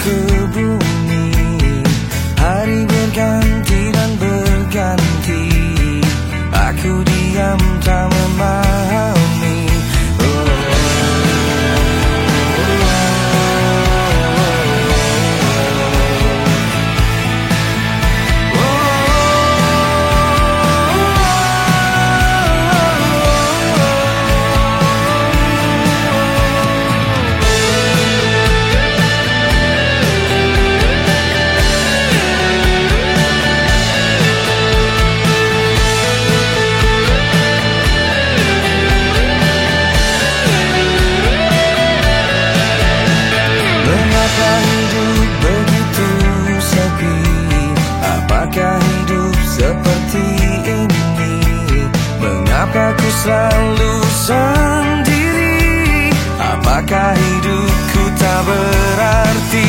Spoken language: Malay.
ke bumi. Hari berganti dan berganti. Aku diam tak Ku selalu sendiri. Apakah hidupku tak berarti